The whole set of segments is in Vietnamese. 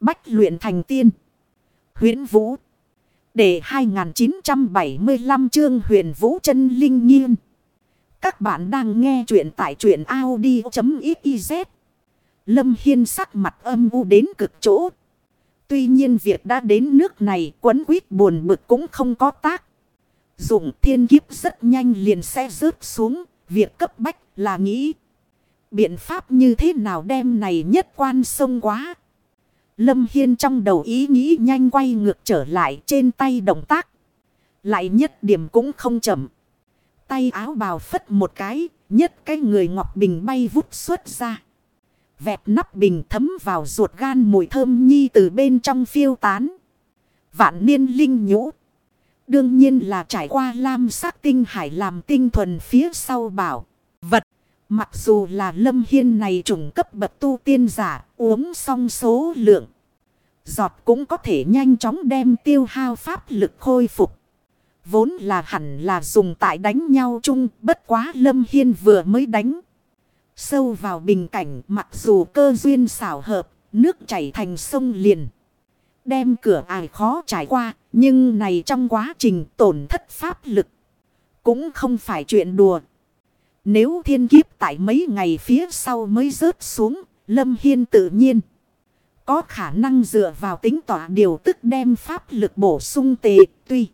Bách luyện thành tiên. huyễn Vũ. Để 2975 chương huyền Vũ chân Linh Nghiên. Các bạn đang nghe truyện tại truyện Audi.xyz. Lâm Hiên sắc mặt âm u đến cực chỗ. Tuy nhiên việc đã đến nước này quấn quýt buồn bực cũng không có tác. Dụng thiên kiếp rất nhanh liền sẽ rớt xuống. Việc cấp bách là nghĩ. Biện pháp như thế nào đem này nhất quan sông quá. Lâm Hiên trong đầu ý nghĩ nhanh quay ngược trở lại trên tay động tác. Lại nhất điểm cũng không chậm. Tay áo bào phất một cái, nhất cái người ngọc bình bay vút xuất ra. Vẹt nắp bình thấm vào ruột gan mùi thơm nhi từ bên trong phiêu tán. Vạn niên linh nhũ. Đương nhiên là trải qua lam sắc tinh hải làm tinh thuần phía sau bảo. Vật. Mặc dù là lâm hiên này trùng cấp bậc tu tiên giả uống xong số lượng. Giọt cũng có thể nhanh chóng đem tiêu hao pháp lực khôi phục. Vốn là hẳn là dùng tại đánh nhau chung bất quá lâm hiên vừa mới đánh. Sâu vào bình cảnh mặc dù cơ duyên xảo hợp, nước chảy thành sông liền. Đem cửa ải khó trải qua, nhưng này trong quá trình tổn thất pháp lực. Cũng không phải chuyện đùa. Nếu thiên kiếp tại mấy ngày phía sau mới rớt xuống, Lâm Hiên tự nhiên. Có khả năng dựa vào tính tỏa điều tức đem pháp lực bổ sung tề tuy.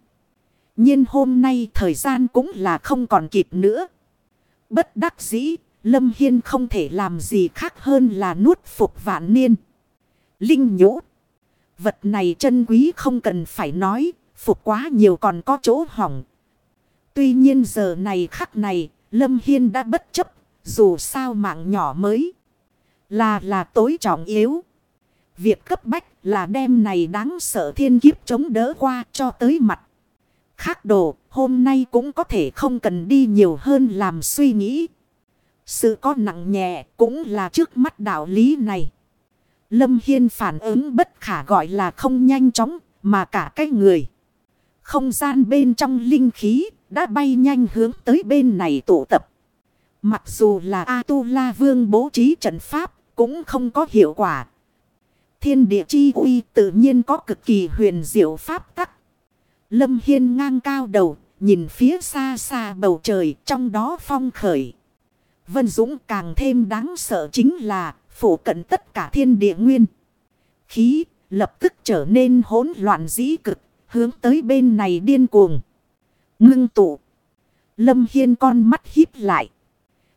nhiên hôm nay thời gian cũng là không còn kịp nữa. Bất đắc dĩ, Lâm Hiên không thể làm gì khác hơn là nuốt phục vạn niên. Linh nhũ. Vật này chân quý không cần phải nói, phục quá nhiều còn có chỗ hỏng. Tuy nhiên giờ này khắc này, Lâm Hiên đã bất chấp, dù sao mạng nhỏ mới. Là là tối trọng yếu. Việc cấp bách là đem này đáng sợ thiên kiếp chống đỡ qua cho tới mặt. Khác đồ, hôm nay cũng có thể không cần đi nhiều hơn làm suy nghĩ. Sự có nặng nhẹ cũng là trước mắt đạo lý này. Lâm Hiên phản ứng bất khả gọi là không nhanh chóng, mà cả cái người. Không gian bên trong linh khí đã bay nhanh hướng tới bên này tụ tập. Mặc dù là A-tu-la vương bố trí trận pháp cũng không có hiệu quả. Thiên địa chi uy tự nhiên có cực kỳ huyền diệu pháp tắc. Lâm Hiên ngang cao đầu, nhìn phía xa xa bầu trời trong đó phong khởi. Vân Dũng càng thêm đáng sợ chính là phủ cận tất cả thiên địa nguyên. Khí lập tức trở nên hỗn loạn dĩ cực, hướng tới bên này điên cuồng. Ngưng tụ. Lâm Hiên con mắt híp lại.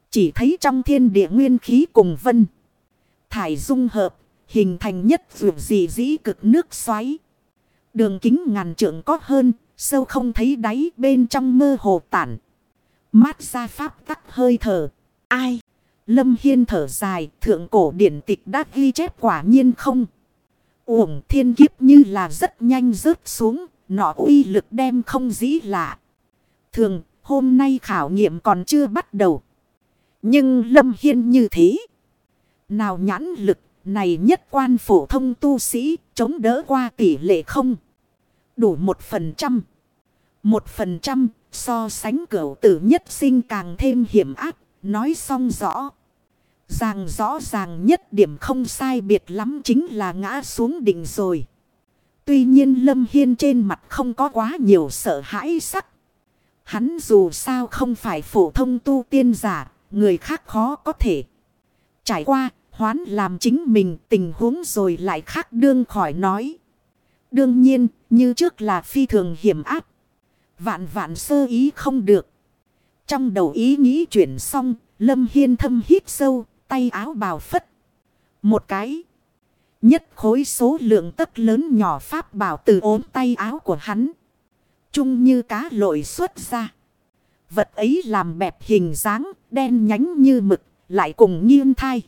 Chỉ thấy trong thiên địa nguyên khí cùng vân. Thải dung hợp, hình thành nhất vượt dị dĩ cực nước xoáy. Đường kính ngàn trượng có hơn, sâu không thấy đáy bên trong mơ hồ tản. Mát ra pháp tắc hơi thở. Ai? Lâm Hiên thở dài, thượng cổ điển tịch đã ghi chép quả nhiên không. Uổng thiên kiếp như là rất nhanh rớt xuống, nọ uy lực đem không dĩ lạ. Thường, hôm nay khảo nghiệm còn chưa bắt đầu. Nhưng Lâm Hiên như thế. Nào nhãn lực, này nhất quan phổ thông tu sĩ, chống đỡ qua tỷ lệ không. Đủ một phần trăm. Một phần trăm, so sánh cửu tử nhất sinh càng thêm hiểm ác, nói xong rõ. Ràng rõ ràng nhất điểm không sai biệt lắm chính là ngã xuống đỉnh rồi. Tuy nhiên Lâm Hiên trên mặt không có quá nhiều sợ hãi sắc. Hắn dù sao không phải phổ thông tu tiên giả, người khác khó có thể. Trải qua, hoán làm chính mình tình huống rồi lại khác đương khỏi nói. Đương nhiên, như trước là phi thường hiểm áp. Vạn vạn sơ ý không được. Trong đầu ý nghĩ chuyển xong, Lâm Hiên thâm hít sâu, tay áo bào phất. Một cái. Nhất khối số lượng tất lớn nhỏ pháp bảo từ ốm tay áo của hắn. Trung như cá lội xuất ra. Vật ấy làm bẹp hình dáng, đen nhánh như mực, lại cùng nghiêng thai.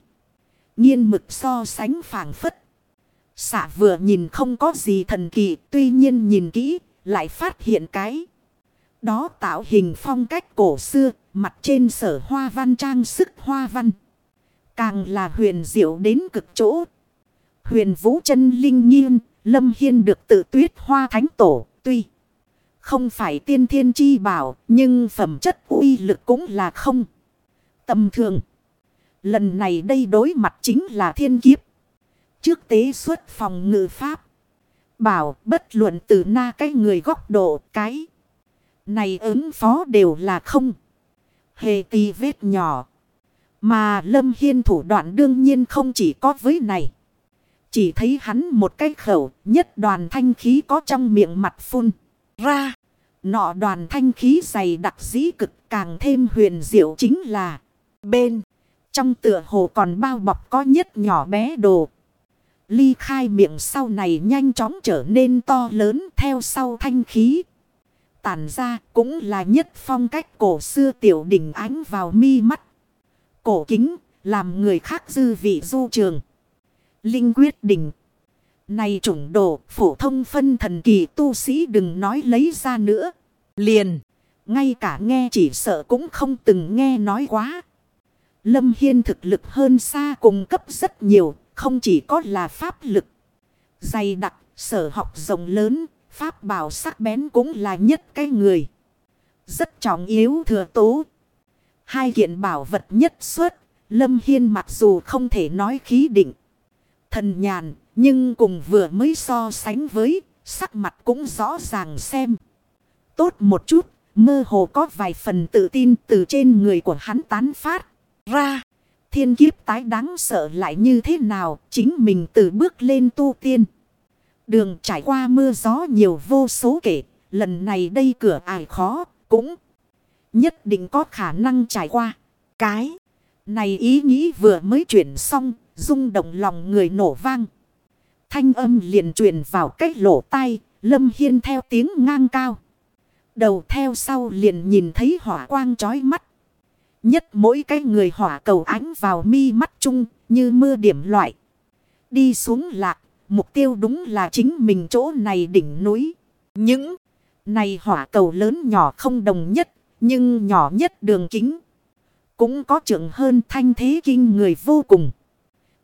Nghiên mực so sánh phảng phất. xả vừa nhìn không có gì thần kỳ, tuy nhiên nhìn kỹ, lại phát hiện cái. Đó tạo hình phong cách cổ xưa, mặt trên sở hoa văn trang sức hoa văn. Càng là huyền diệu đến cực chỗ. Huyền vũ chân linh nghiêng, lâm hiên được tự tuyết hoa thánh tổ, tuy. Không phải tiên thiên chi bảo, nhưng phẩm chất uy lực cũng là không. Tầm thường. Lần này đây đối mặt chính là thiên kiếp. Trước tế xuất phòng ngự pháp. Bảo bất luận từ na cái người góc độ cái. Này ứng phó đều là không. Hề tì vết nhỏ. Mà Lâm Hiên thủ đoạn đương nhiên không chỉ có với này. Chỉ thấy hắn một cái khẩu nhất đoàn thanh khí có trong miệng mặt phun ra. Nọ đoàn thanh khí dày đặc dĩ cực càng thêm huyền diệu chính là bên. Trong tựa hồ còn bao bọc có nhất nhỏ bé đồ. Ly khai miệng sau này nhanh chóng trở nên to lớn theo sau thanh khí. Tản ra cũng là nhất phong cách cổ xưa tiểu đỉnh ánh vào mi mắt. Cổ kính làm người khác dư vị du trường. Linh quyết định. Này chủng đồ phổ thông phân thần kỳ tu sĩ đừng nói lấy ra nữa. Liền. Ngay cả nghe chỉ sợ cũng không từng nghe nói quá. Lâm Hiên thực lực hơn xa cùng cấp rất nhiều. Không chỉ có là pháp lực. Dày đặc, sở học rộng lớn. Pháp bảo sắc bén cũng là nhất cái người. Rất trọng yếu thừa tố. Hai kiện bảo vật nhất xuất. Lâm Hiên mặc dù không thể nói khí định. Thần nhàn, nhưng cùng vừa mới so sánh với, sắc mặt cũng rõ ràng xem. Tốt một chút, mơ hồ có vài phần tự tin từ trên người của hắn tán phát ra. Thiên kiếp tái đáng sợ lại như thế nào, chính mình từ bước lên tu tiên. Đường trải qua mưa gió nhiều vô số kể, lần này đây cửa ải khó, cũng nhất định có khả năng trải qua. Cái này ý nghĩ vừa mới chuyển xong, rung động lòng người nổ vang. Thanh âm liền truyền vào cách lỗ tai, lâm hiên theo tiếng ngang cao. Đầu theo sau liền nhìn thấy hỏa quang chói mắt. Nhất mỗi cái người hỏa cầu ánh vào mi mắt chung như mưa điểm loại. Đi xuống lạc, mục tiêu đúng là chính mình chỗ này đỉnh núi. Những này hỏa cầu lớn nhỏ không đồng nhất, nhưng nhỏ nhất đường kính. Cũng có trưởng hơn thanh thế kinh người vô cùng.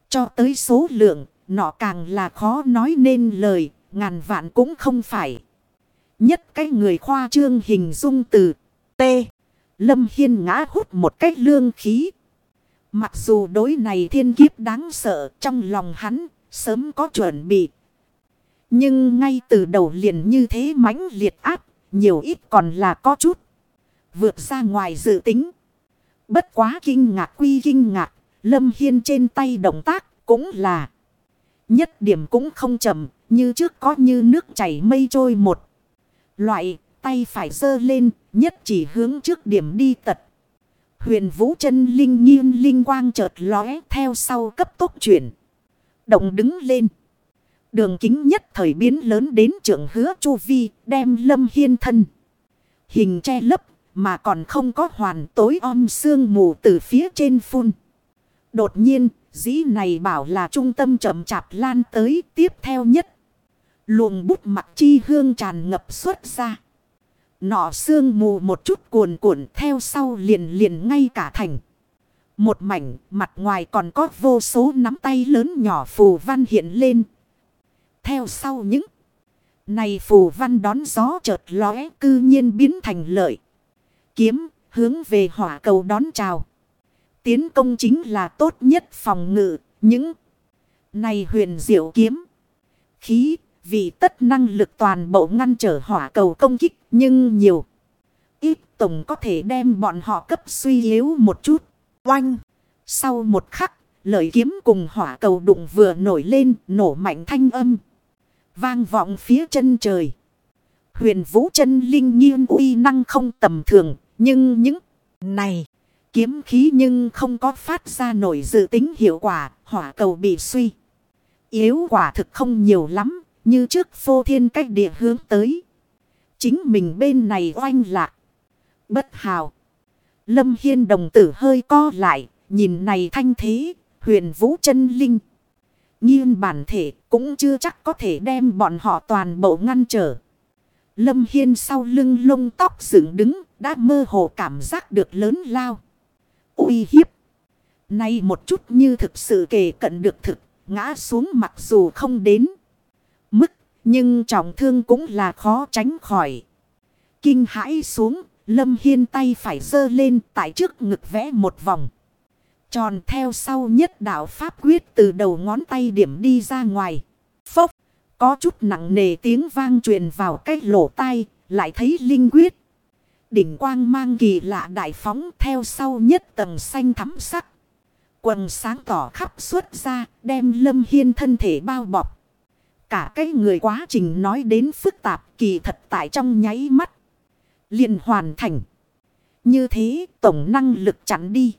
Cho tới số lượng, nọ càng là khó nói nên lời, ngàn vạn cũng không phải. Nhất cái người khoa trương hình dung từ T. Lâm Hiên ngã hút một cách lương khí. Mặc dù đối này thiên kiếp đáng sợ trong lòng hắn sớm có chuẩn bị. Nhưng ngay từ đầu liền như thế mãnh liệt áp, nhiều ít còn là có chút. Vượt ra ngoài dự tính. Bất quá kinh ngạc quy kinh ngạc, Lâm Hiên trên tay động tác cũng là. Nhất điểm cũng không chậm, như trước có như nước chảy mây trôi một. Loại tay phải dơ lên, nhất chỉ hướng trước điểm đi tật. Huyền vũ chân linh nhiên linh quang chợt lóe theo sau cấp tốc chuyển. Động đứng lên. Đường kính nhất thời biến lớn đến trưởng hứa chu vi đem lâm hiên thân. Hình che lấp mà còn không có hoàn tối om sương mù từ phía trên phun. Đột nhiên dĩ này bảo là trung tâm chậm chạp lan tới, tiếp theo nhất. Luồng bút mặt chi hương tràn ngập xuất ra. Nọ sương mù một chút cuồn cuộn theo sau liền liền ngay cả thành. Một mảnh, mặt ngoài còn có vô số nắm tay lớn nhỏ phù văn hiện lên. Theo sau những này phù văn đón gió chợt lóe, cư nhiên biến thành lợi. Kiếm, hướng về hỏa cầu đón chào. Tiến công chính là tốt nhất phòng ngự. Những này huyền diệu kiếm. Khí vì tất năng lực toàn bộ ngăn trở hỏa cầu công kích nhưng nhiều. Ít tổng có thể đem bọn họ cấp suy yếu một chút. Oanh! Sau một khắc, lợi kiếm cùng hỏa cầu đụng vừa nổi lên nổ mạnh thanh âm. Vang vọng phía chân trời. Huyền vũ chân linh nhiên uy năng không tầm thường. Nhưng những này kiếm khí nhưng không có phát ra nổi dự tính hiệu quả. Hỏa cầu bị suy. Yếu quả thực không nhiều lắm. Như trước phô thiên cách địa hướng tới. Chính mình bên này oanh lạc. Bất hào. Lâm Hiên đồng tử hơi co lại. Nhìn này thanh thế. Huyền vũ chân linh. Nghiên bản thể cũng chưa chắc có thể đem bọn họ toàn bộ ngăn trở. Lâm Hiên sau lưng lông tóc dựng đứng. Đã mơ hồ cảm giác được lớn lao uy hiếp. Nay một chút như thực sự kể cận được thực. Ngã xuống mặc dù không đến. Mức, nhưng trọng thương cũng là khó tránh khỏi. Kinh hãi xuống, Lâm Hiên tay phải dơ lên tại trước ngực vẽ một vòng. tròn theo sau nhất đạo pháp quyết từ đầu ngón tay điểm đi ra ngoài. Phốc, có chút nặng nề tiếng vang truyền vào cái lỗ tai, lại thấy linh quyết. Đỉnh quang mang kỳ lạ đại phóng theo sau nhất tầng xanh thắm sắc. Quần sáng tỏ khắp xuất ra, đem lâm hiên thân thể bao bọc. Cả cái người quá trình nói đến phức tạp kỳ thật tại trong nháy mắt. liền hoàn thành. Như thế tổng năng lực chặn đi.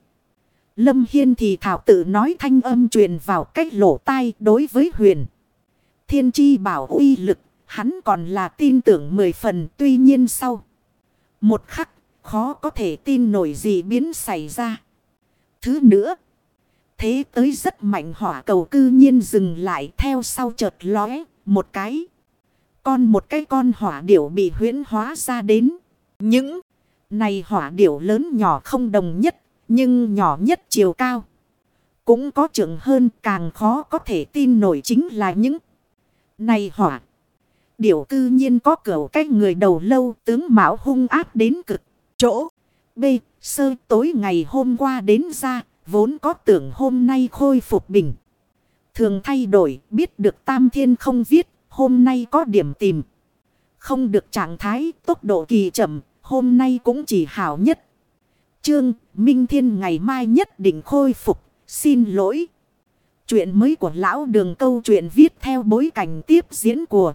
Lâm Hiên thì thảo tự nói thanh âm truyền vào cách lỗ tai đối với huyền. Thiên chi bảo uy lực, hắn còn là tin tưởng mười phần tuy nhiên sau. Một khắc, khó có thể tin nổi gì biến xảy ra. Thứ nữa, thế tới rất mạnh hỏa cầu cư nhiên dừng lại theo sau chợt lóe, một cái. Con một cái con hỏa điểu bị huyễn hóa ra đến. Những này hỏa điểu lớn nhỏ không đồng nhất, nhưng nhỏ nhất chiều cao. Cũng có trưởng hơn càng khó có thể tin nổi chính là những này hỏa. Điểu cư nhiên có cửa cái người đầu lâu tướng mạo hung áp đến cực. Chỗ B. Sơ tối ngày hôm qua đến ra, vốn có tưởng hôm nay khôi phục bình. Thường thay đổi, biết được tam thiên không viết, hôm nay có điểm tìm. Không được trạng thái, tốc độ kỳ chậm, hôm nay cũng chỉ hảo nhất. trương Minh Thiên ngày mai nhất định khôi phục, xin lỗi. Chuyện mới của lão đường câu chuyện viết theo bối cảnh tiếp diễn của